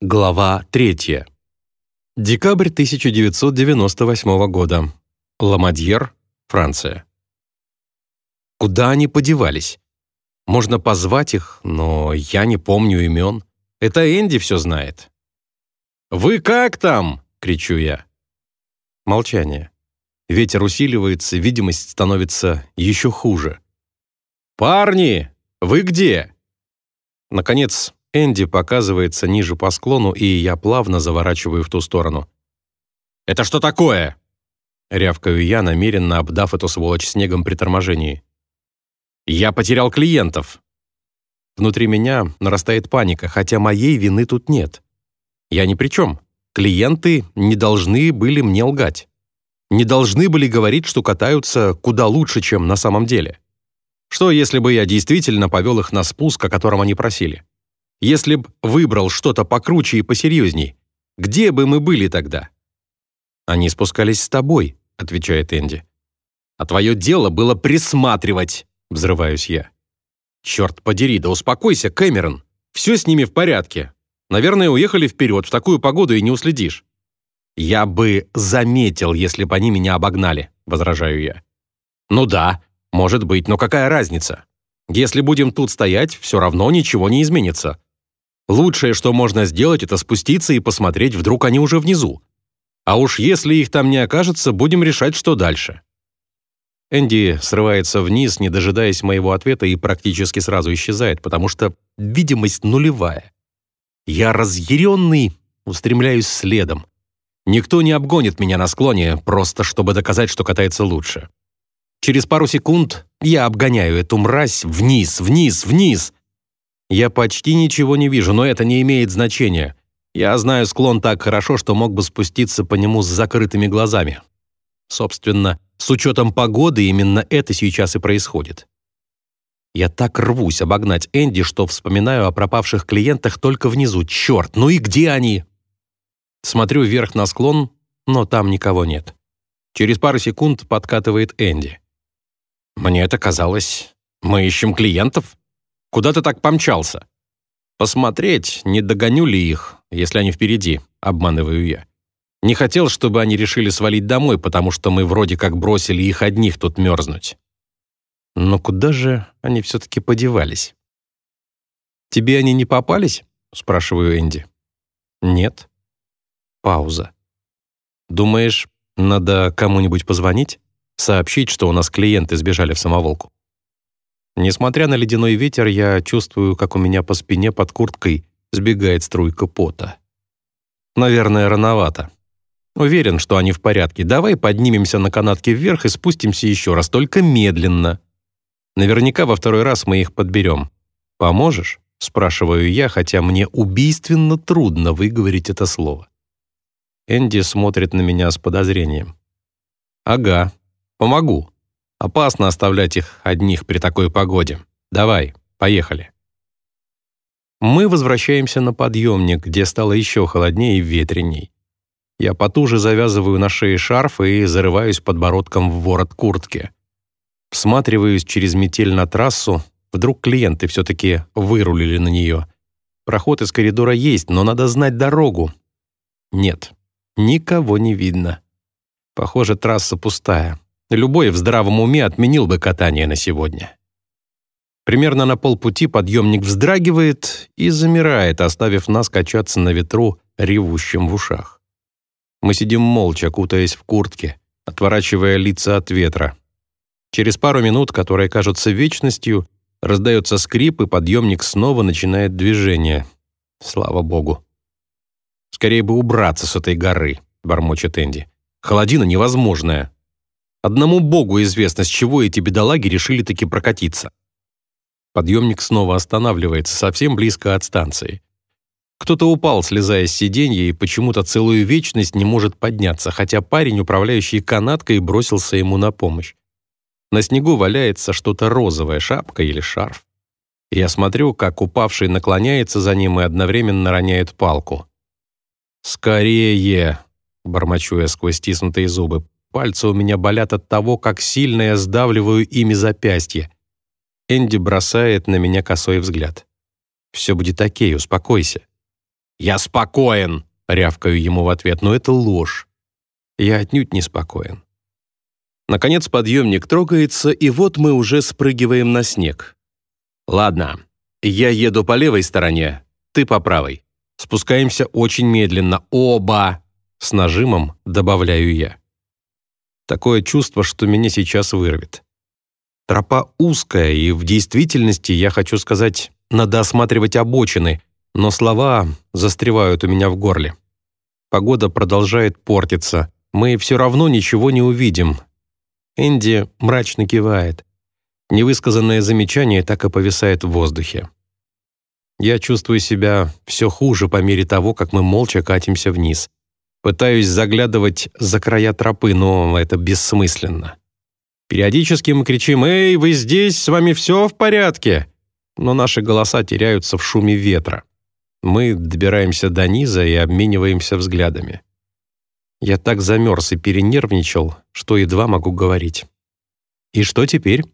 Глава 3. Декабрь 1998 года. Ламадьер, Франция. Куда они подевались? Можно позвать их, но я не помню имен. Это Энди все знает. «Вы как там?» — кричу я. Молчание. Ветер усиливается, видимость становится еще хуже. «Парни, вы где?» Наконец, Энди показывается ниже по склону, и я плавно заворачиваю в ту сторону. «Это что такое?» Рявкаю я, намеренно обдав эту сволочь снегом при торможении. «Я потерял клиентов!» Внутри меня нарастает паника, хотя моей вины тут нет. Я ни при чем. Клиенты не должны были мне лгать. Не должны были говорить, что катаются куда лучше, чем на самом деле. Что, если бы я действительно повел их на спуск, о котором они просили? Если б выбрал что-то покруче и посерьезней, где бы мы были тогда?» «Они спускались с тобой», — отвечает Энди. «А твое дело было присматривать», — взрываюсь я. «Черт подери, да успокойся, Кэмерон. Все с ними в порядке. Наверное, уехали вперед в такую погоду и не уследишь». «Я бы заметил, если бы они меня обогнали», — возражаю я. «Ну да, может быть, но какая разница? Если будем тут стоять, все равно ничего не изменится. Лучшее, что можно сделать, это спуститься и посмотреть, вдруг они уже внизу. А уж если их там не окажется, будем решать, что дальше. Энди срывается вниз, не дожидаясь моего ответа, и практически сразу исчезает, потому что видимость нулевая. Я разъяренный, устремляюсь следом. Никто не обгонит меня на склоне, просто чтобы доказать, что катается лучше. Через пару секунд я обгоняю эту мразь вниз, вниз, вниз, я почти ничего не вижу, но это не имеет значения. Я знаю склон так хорошо, что мог бы спуститься по нему с закрытыми глазами. Собственно, с учетом погоды именно это сейчас и происходит. Я так рвусь обогнать Энди, что вспоминаю о пропавших клиентах только внизу. Черт, ну и где они? Смотрю вверх на склон, но там никого нет. Через пару секунд подкатывает Энди. Мне это казалось, мы ищем клиентов? Куда ты так помчался?» «Посмотреть, не догоню ли их, если они впереди», — обманываю я. Не хотел, чтобы они решили свалить домой, потому что мы вроде как бросили их одних тут мерзнуть. Но куда же они все-таки подевались? «Тебе они не попались?» — спрашиваю Энди. «Нет». Пауза. «Думаешь, надо кому-нибудь позвонить? Сообщить, что у нас клиенты сбежали в самоволку?» Несмотря на ледяной ветер, я чувствую, как у меня по спине под курткой сбегает струйка пота. Наверное, рановато. Уверен, что они в порядке. Давай поднимемся на канатке вверх и спустимся еще раз, только медленно. Наверняка во второй раз мы их подберем. Поможешь? Спрашиваю я, хотя мне убийственно трудно выговорить это слово. Энди смотрит на меня с подозрением. «Ага, помогу», Опасно оставлять их одних при такой погоде. Давай, поехали. Мы возвращаемся на подъемник, где стало еще холоднее и ветреней. Я потуже завязываю на шее шарф и зарываюсь подбородком в ворот куртки. Всматриваюсь через метель на трассу, вдруг клиенты все-таки вырулили на нее. Проход из коридора есть, но надо знать дорогу. Нет, никого не видно. Похоже, трасса пустая. Любой в здравом уме отменил бы катание на сегодня. Примерно на полпути подъемник вздрагивает и замирает, оставив нас качаться на ветру, ревущим в ушах. Мы сидим молча, кутаясь в куртке, отворачивая лица от ветра. Через пару минут, которые кажутся вечностью, раздается скрип, и подъемник снова начинает движение. Слава богу. «Скорее бы убраться с этой горы», — бормочет Энди. «Холодина невозможная». Одному богу известно, с чего эти бедолаги решили таки прокатиться. Подъемник снова останавливается совсем близко от станции. Кто-то упал, слезая с сиденья, и почему-то целую вечность не может подняться, хотя парень, управляющий канаткой, бросился ему на помощь. На снегу валяется что-то розовое, шапка или шарф. Я смотрю, как упавший наклоняется за ним и одновременно роняет палку. «Скорее!» — бормочу я сквозь стиснутые зубы. Пальцы у меня болят от того, как сильно я сдавливаю ими запястье. Энди бросает на меня косой взгляд. «Все будет окей, успокойся». «Я спокоен!» — рявкаю ему в ответ, но это ложь. Я отнюдь не спокоен. Наконец подъемник трогается, и вот мы уже спрыгиваем на снег. Ладно, я еду по левой стороне, ты по правой. Спускаемся очень медленно, оба! С нажимом добавляю я. Такое чувство, что меня сейчас вырвет. Тропа узкая, и в действительности, я хочу сказать, надо осматривать обочины, но слова застревают у меня в горле. Погода продолжает портиться. Мы все равно ничего не увидим. Энди мрачно кивает. Невысказанное замечание так и повисает в воздухе. Я чувствую себя все хуже по мере того, как мы молча катимся вниз. Пытаюсь заглядывать за края тропы, но это бессмысленно. Периодически мы кричим «Эй, вы здесь? С вами все в порядке?» Но наши голоса теряются в шуме ветра. Мы добираемся до низа и обмениваемся взглядами. Я так замерз и перенервничал, что едва могу говорить. «И что теперь?»